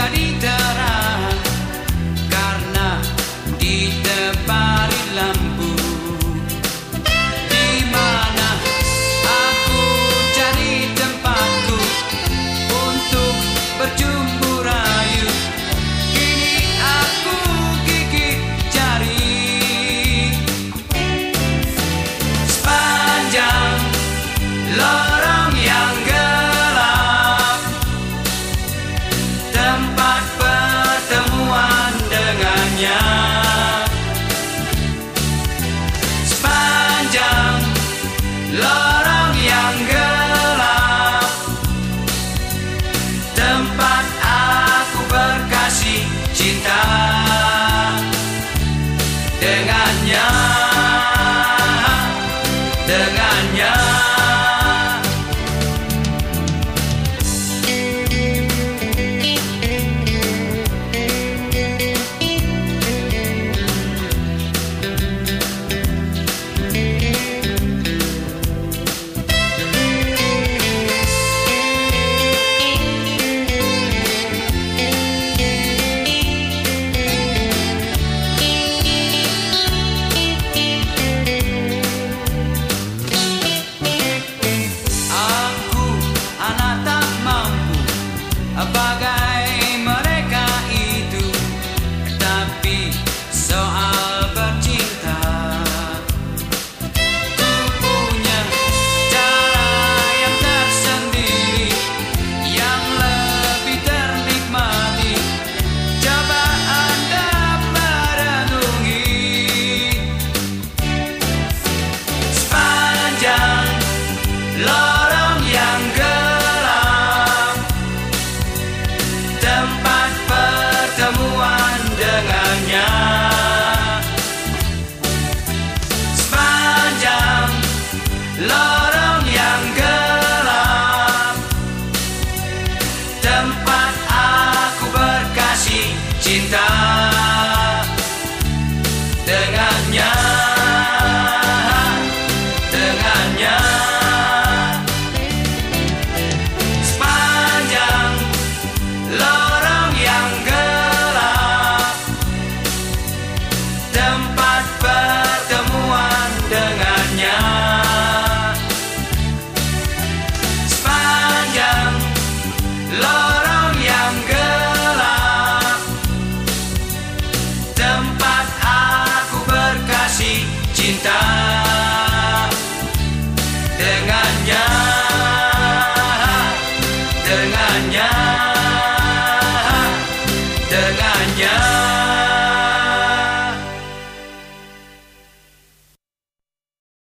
jadi terang pintar.